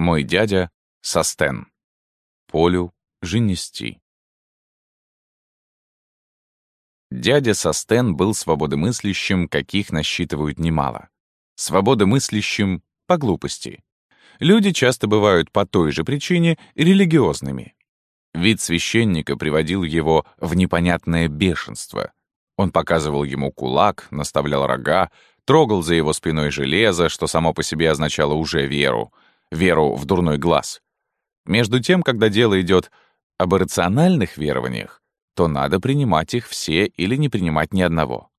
Мой дядя Состен. Полю Женести. Дядя Состен был свободомыслящим, каких насчитывают немало. Свободомыслящим по глупости. Люди часто бывают по той же причине религиозными. Вид священника приводил его в непонятное бешенство. Он показывал ему кулак, наставлял рога, трогал за его спиной железо, что само по себе означало уже веру, веру в дурной глаз. Между тем, когда дело идет об иррациональных верованиях, то надо принимать их все или не принимать ни одного.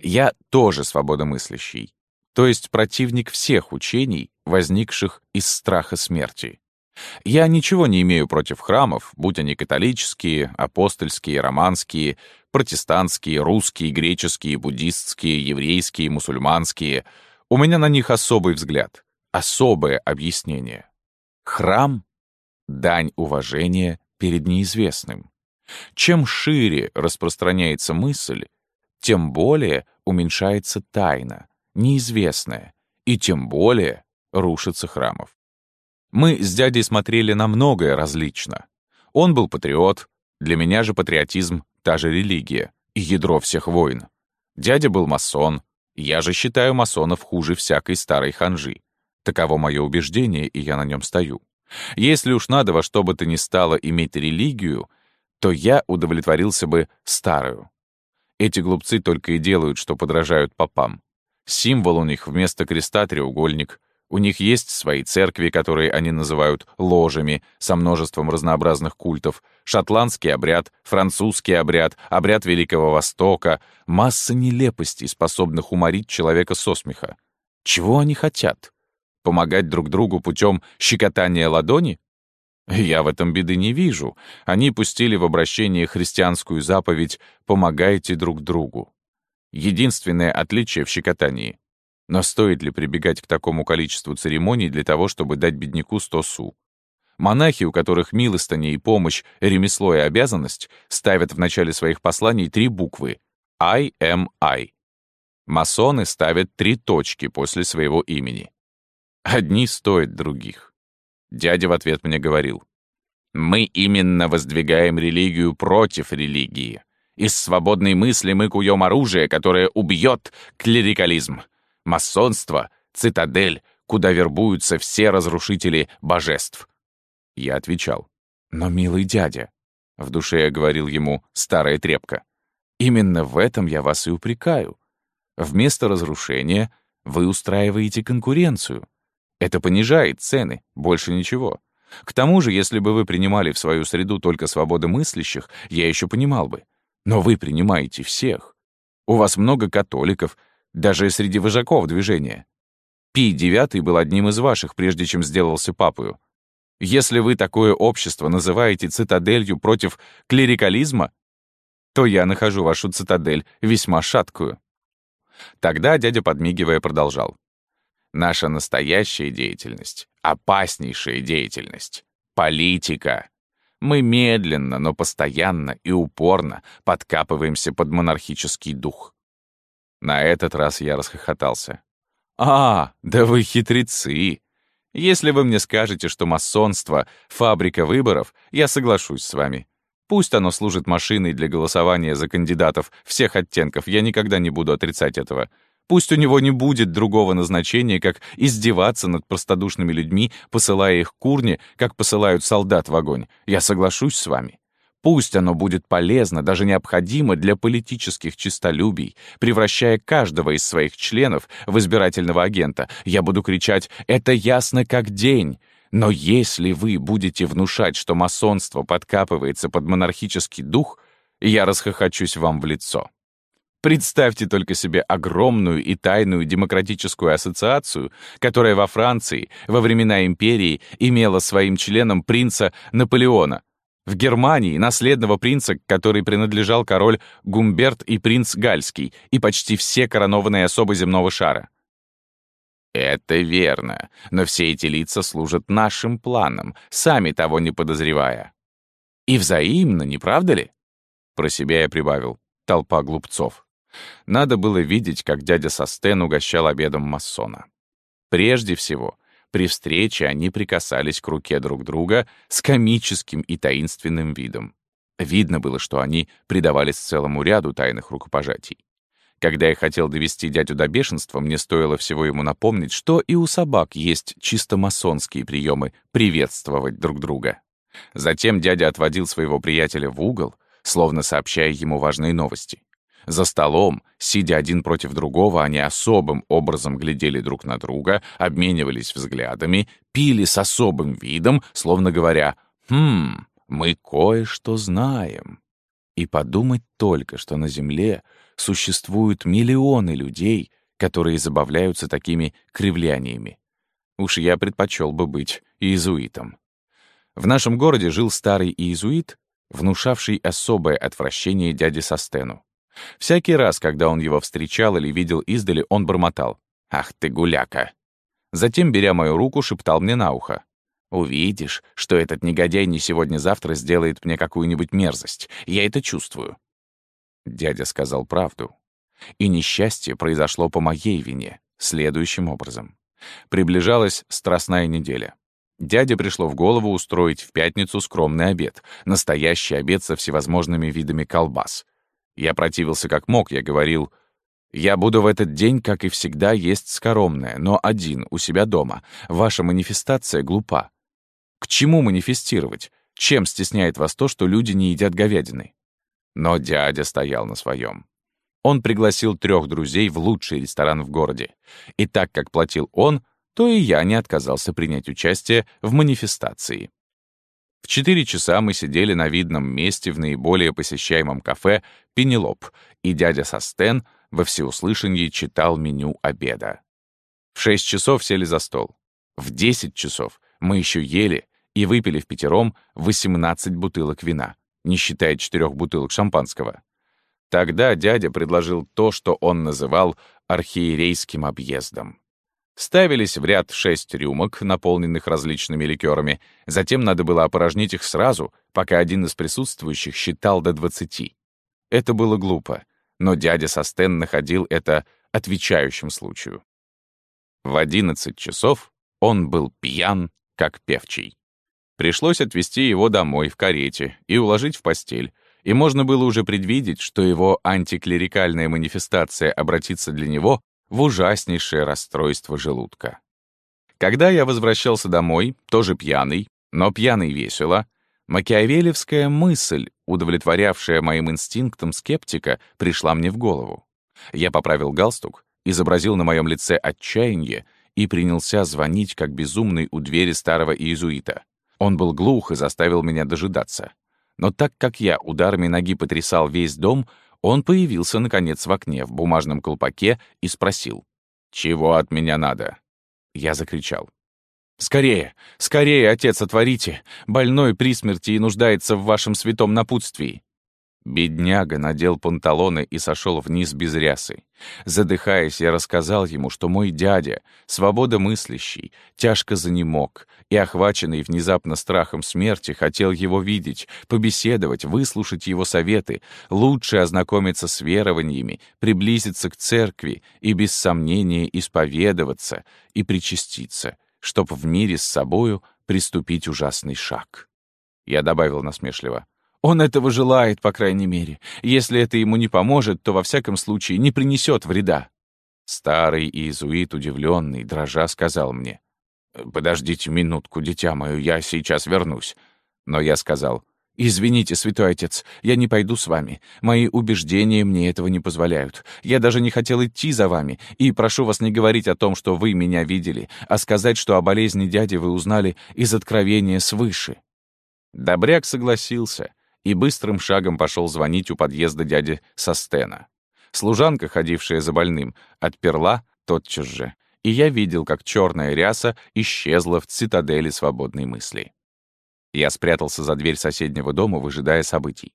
Я тоже свободомыслящий, то есть противник всех учений, возникших из страха смерти. Я ничего не имею против храмов, будь они католические, апостольские, романские, протестантские, русские, греческие, буддистские, еврейские, мусульманские. У меня на них особый взгляд, особое объяснение. Храм — дань уважения перед неизвестным. Чем шире распространяется мысль, тем более уменьшается тайна, неизвестная, и тем более рушится храмов. Мы с дядей смотрели на многое различно. Он был патриот, для меня же патриотизм — та же религия и ядро всех войн. Дядя был масон, я же считаю масонов хуже всякой старой ханжи. Таково мое убеждение, и я на нем стою. Если уж надо во что бы то ни стало иметь религию, то я удовлетворился бы старую. Эти глупцы только и делают, что подражают попам. Символ у них вместо креста треугольник. У них есть свои церкви, которые они называют ложами, со множеством разнообразных культов, шотландский обряд, французский обряд, обряд Великого Востока, масса нелепостей, способных уморить человека со смеха. Чего они хотят? Помогать друг другу путем щекотания ладони? Я в этом беды не вижу. Они пустили в обращение христианскую заповедь «помогайте друг другу». Единственное отличие в щекотании. Но стоит ли прибегать к такому количеству церемоний для того, чтобы дать бедняку сто су? Монахи, у которых милостыня и помощь, ремесло и обязанность, ставят в начале своих посланий три буквы «I am I». Масоны ставят три точки после своего имени. Одни стоят других. Дядя в ответ мне говорил. Мы именно воздвигаем религию против религии. Из свободной мысли мы куем оружие, которое убьет клерикализм. Масонство — цитадель, куда вербуются все разрушители божеств. Я отвечал. «Но, милый дядя», — в душе я говорил ему старая трепка, «именно в этом я вас и упрекаю. Вместо разрушения вы устраиваете конкуренцию. Это понижает цены, больше ничего. К тому же, если бы вы принимали в свою среду только свободомыслящих, я еще понимал бы. Но вы принимаете всех. У вас много католиков, даже среди вожаков движения. Пий IX был одним из ваших, прежде чем сделался папою. Если вы такое общество называете цитаделью против клерикализма, то я нахожу вашу цитадель весьма шаткую. Тогда дядя, подмигивая, продолжал. Наша настоящая деятельность — опаснейшая деятельность — политика. Мы медленно, но постоянно и упорно подкапываемся под монархический дух. На этот раз я расхохотался. «А, да вы хитрецы! Если вы мне скажете, что масонство — фабрика выборов, я соглашусь с вами. Пусть оно служит машиной для голосования за кандидатов всех оттенков, я никогда не буду отрицать этого. Пусть у него не будет другого назначения, как издеваться над простодушными людьми, посылая их к урне, как посылают солдат в огонь. Я соглашусь с вами. Пусть оно будет полезно, даже необходимо для политических честолюбий, превращая каждого из своих членов в избирательного агента. Я буду кричать «Это ясно как день!» Но если вы будете внушать, что масонство подкапывается под монархический дух, я расхохочусь вам в лицо. Представьте только себе огромную и тайную демократическую ассоциацию, которая во Франции во времена империи имела своим членом принца Наполеона. В Германии — наследного принца, который принадлежал король Гумберт и принц Гальский, и почти все коронованные особы земного шара. Это верно, но все эти лица служат нашим планам, сами того не подозревая. И взаимно, не правда ли? Про себя я прибавил. Толпа глупцов. Надо было видеть, как дядя Состен угощал обедом массона. Прежде всего, При встрече они прикасались к руке друг друга с комическим и таинственным видом. Видно было, что они предавались целому ряду тайных рукопожатий. Когда я хотел довести дядю до бешенства, мне стоило всего ему напомнить, что и у собак есть чисто масонские приемы приветствовать друг друга. Затем дядя отводил своего приятеля в угол, словно сообщая ему важные новости. За столом, сидя один против другого, они особым образом глядели друг на друга, обменивались взглядами, пили с особым видом, словно говоря «Хм, мы кое-что знаем». И подумать только, что на Земле существуют миллионы людей, которые забавляются такими кривляниями. Уж я предпочел бы быть иезуитом. В нашем городе жил старый иезуит, внушавший особое отвращение дяде Состену. Всякий раз, когда он его встречал или видел издали, он бормотал. «Ах ты, гуляка!» Затем, беря мою руку, шептал мне на ухо. «Увидишь, что этот негодяй не сегодня-завтра сделает мне какую-нибудь мерзость. Я это чувствую». Дядя сказал правду. И несчастье произошло по моей вине, следующим образом. Приближалась страстная неделя. Дяде пришло в голову устроить в пятницу скромный обед, настоящий обед со всевозможными видами колбас. Я противился как мог, я говорил, «Я буду в этот день, как и всегда, есть скоромное, но один, у себя дома. Ваша манифестация глупа. К чему манифестировать? Чем стесняет вас то, что люди не едят говядины?» Но дядя стоял на своем. Он пригласил трех друзей в лучший ресторан в городе. И так как платил он, то и я не отказался принять участие в манифестации. В четыре часа мы сидели на видном месте в наиболее посещаемом кафе «Пенелоп», и дядя Состен во всеуслышании читал меню обеда. В шесть часов сели за стол. В десять часов мы еще ели и выпили в пятером 18 бутылок вина, не считая четырех бутылок шампанского. Тогда дядя предложил то, что он называл архиерейским объездом. Ставились в ряд шесть рюмок, наполненных различными ликерами. Затем надо было опорожнить их сразу, пока один из присутствующих считал до двадцати. Это было глупо, но дядя Состен находил это отвечающим случаю. В одиннадцать часов он был пьян, как певчий. Пришлось отвезти его домой в карете и уложить в постель, и можно было уже предвидеть, что его антиклерикальная манифестация обратится для него в ужаснейшее расстройство желудка. Когда я возвращался домой, тоже пьяный, но пьяный весело, макиавелевская мысль, удовлетворявшая моим инстинктам скептика, пришла мне в голову. Я поправил галстук, изобразил на моем лице отчаяние и принялся звонить, как безумный, у двери старого иезуита. Он был глух и заставил меня дожидаться. Но так как я ударами ноги потрясал весь дом, он появился, наконец, в окне в бумажном колпаке и спросил. «Чего от меня надо?» Я закричал. «Скорее! Скорее, отец, отворите! Больной при смерти и нуждается в вашем святом напутствии!» Бедняга надел панталоны и сошел вниз без рясы. Задыхаясь, я рассказал ему, что мой дядя, свободомыслящий, тяжко занемог и, охваченный внезапно страхом смерти, хотел его видеть, побеседовать, выслушать его советы, лучше ознакомиться с верованиями, приблизиться к церкви и, без сомнения, исповедоваться и причаститься, чтоб в мире с собою приступить ужасный шаг. Я добавил насмешливо — он этого желает, по крайней мере. Если это ему не поможет, то во всяком случае не принесет вреда. Старый иезуит, удивленный, дрожа, сказал мне. «Подождите минутку, дитя мое, я сейчас вернусь». Но я сказал, «Извините, святой отец, я не пойду с вами. Мои убеждения мне этого не позволяют. Я даже не хотел идти за вами, и прошу вас не говорить о том, что вы меня видели, а сказать, что о болезни дяди вы узнали из откровения свыше». Добряк согласился, и быстрым шагом пошел звонить у подъезда дяди Состена. Служанка, ходившая за больным, отперла тотчас же, и я видел, как черная ряса исчезла в цитадели свободной мысли. Я спрятался за дверь соседнего дома, выжидая событий.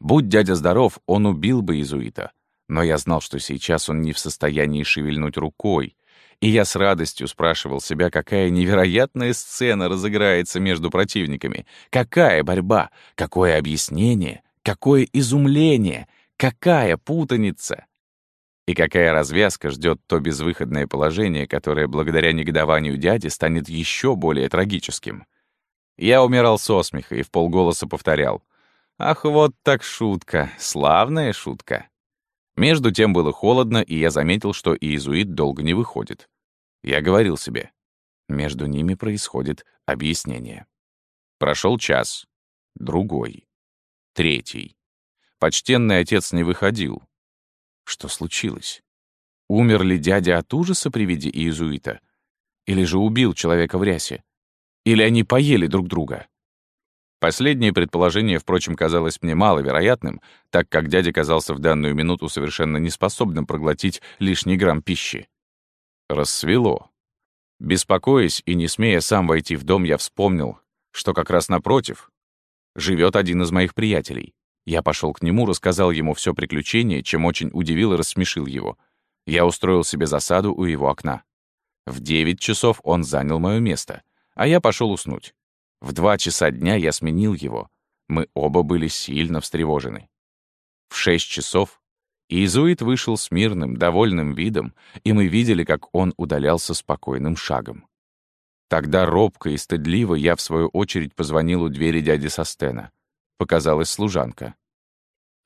Будь дядя здоров, он убил бы иезуита. Но я знал, что сейчас он не в состоянии шевельнуть рукой, и я с радостью спрашивал себя, какая невероятная сцена разыграется между противниками. Какая борьба, какое объяснение, какое изумление, какая путаница. И какая развязка ждет то безвыходное положение, которое благодаря негодованию дяди станет еще более трагическим. Я умирал со смеха и в полголоса повторял. «Ах, вот так шутка, славная шутка». Между тем было холодно, и я заметил, что иезуит долго не выходит. Я говорил себе, между ними происходит объяснение. Прошел час, другой, третий. Почтенный отец не выходил. Что случилось? Умер ли дядя от ужаса при виде иезуита? Или же убил человека в рясе? Или они поели друг друга? Последнее предположение, впрочем, казалось мне маловероятным, так как дядя казался в данную минуту совершенно неспособным проглотить лишний грамм пищи. Рассвело. Беспокоясь и не смея сам войти в дом, я вспомнил, что как раз напротив живет один из моих приятелей. Я пошел к нему, рассказал ему все приключение, чем очень удивил и рассмешил его. Я устроил себе засаду у его окна. В девять часов он занял мое место, а я пошел уснуть. В два часа дня я сменил его. Мы оба были сильно встревожены. В шесть часов Иезуит вышел с мирным, довольным видом, и мы видели, как он удалялся спокойным шагом. Тогда робко и стыдливо я, в свою очередь, позвонил у двери дяди Состена. Показалась служанка.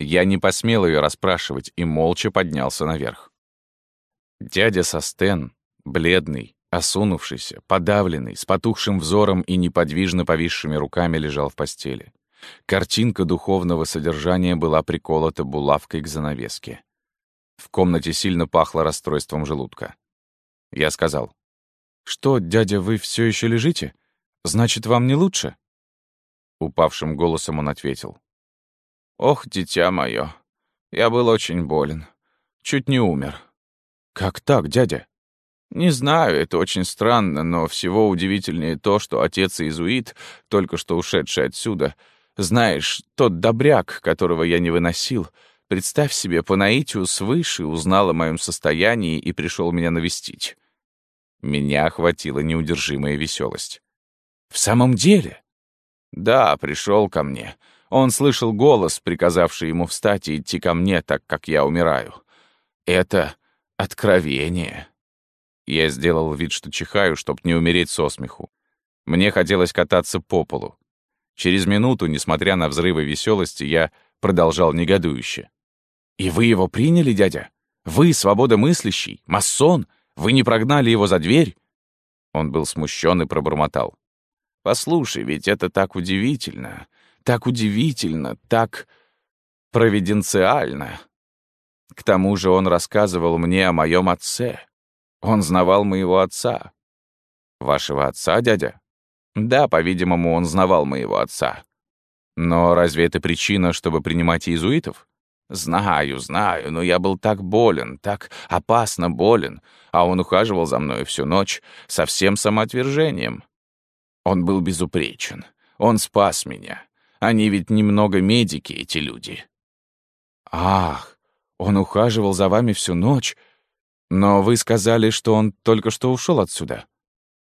Я не посмел ее расспрашивать и молча поднялся наверх. Дядя Состен, бледный, Осунувшийся, подавленный, с потухшим взором и неподвижно повисшими руками лежал в постели. Картинка духовного содержания была приколота булавкой к занавеске. В комнате сильно пахло расстройством желудка. Я сказал, «Что, дядя, вы все еще лежите? Значит, вам не лучше?» Упавшим голосом он ответил, «Ох, дитя мое, я был очень болен. Чуть не умер». «Как так, дядя?» Не знаю, это очень странно, но всего удивительнее то, что отец-иезуит, только что ушедший отсюда, знаешь, тот добряк, которого я не выносил, представь себе, по наитию свыше узнал о моем состоянии и пришел меня навестить. Меня охватила неудержимая веселость. «В самом деле?» «Да, пришел ко мне. Он слышал голос, приказавший ему встать и идти ко мне, так как я умираю. Это откровение». Я сделал вид, что чихаю, чтоб не умереть со смеху. Мне хотелось кататься по полу. Через минуту, несмотря на взрывы веселости, я продолжал негодующе. «И вы его приняли, дядя? Вы, свободомыслящий, масон? Вы не прогнали его за дверь?» Он был смущен и пробормотал. «Послушай, ведь это так удивительно, так удивительно, так провиденциально. К тому же он рассказывал мне о моем отце. Он знавал моего отца. Вашего отца, дядя? Да, по-видимому, он знавал моего отца. Но разве это причина, чтобы принимать иезуитов? Знаю, знаю, но я был так болен, так опасно болен, а он ухаживал за мной всю ночь со всем самоотвержением. Он был безупречен. Он спас меня. Они ведь немного медики, эти люди. Ах, он ухаживал за вами всю ночь, но вы сказали, что он только что ушел отсюда.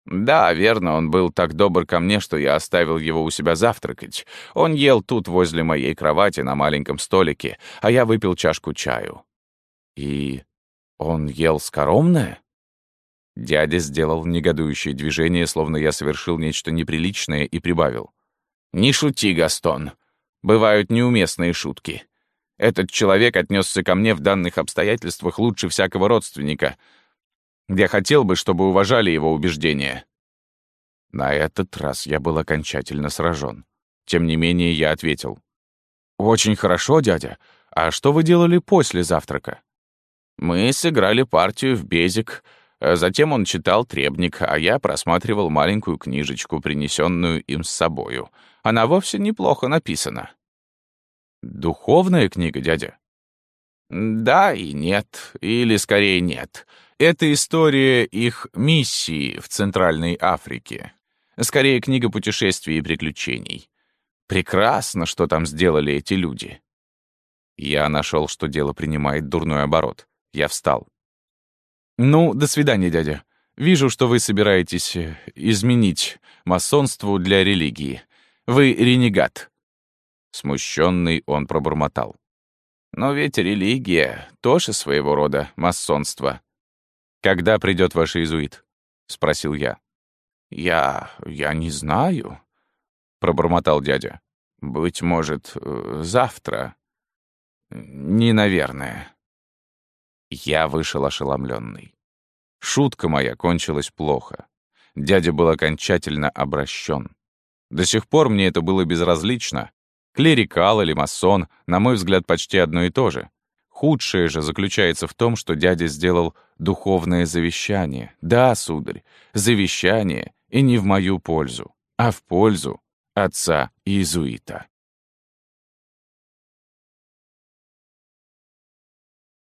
Да, верно, он был так добр ко мне, что я оставил его у себя завтракать. Он ел тут возле моей кровати на маленьком столике, а я выпил чашку чаю. И он ел скоромное? Дядя сделал негодующее движение, словно я совершил нечто неприличное, и прибавил. «Не шути, Гастон. Бывают неуместные шутки. Этот человек отнесся ко мне в данных обстоятельствах лучше всякого родственника. Я хотел бы, чтобы уважали его убеждения. На этот раз я был окончательно сражен. Тем не менее, я ответил. «Очень хорошо, дядя. А что вы делали после завтрака?» «Мы сыграли партию в безик. Затем он читал требник, а я просматривал маленькую книжечку, принесенную им с собою. Она вовсе неплохо написана». Духовная книга, дядя? Да и нет, или скорее нет. Это история их миссии в Центральной Африке. Скорее, книга путешествий и приключений. Прекрасно, что там сделали эти люди. Я нашел, что дело принимает дурной оборот. Я встал. «Ну, до свидания, дядя. Вижу, что вы собираетесь э, изменить масонству для религии. Вы ренегат. Смущенный он пробормотал. Но ведь религия — тоже своего рода масонство. «Когда придет ваш иезуит?» — спросил я. «Я... я не знаю», — пробормотал дядя. «Быть может, э, завтра?» «Не, наверное». Я вышел ошеломленный. Шутка моя кончилась плохо. Дядя был окончательно обращен. До сих пор мне это было безразлично. Клерикал или масон, на мой взгляд, почти одно и то же. Худшее же заключается в том, что дядя сделал духовное завещание. Да, сударь, завещание, и не в мою пользу, а в пользу отца иезуита.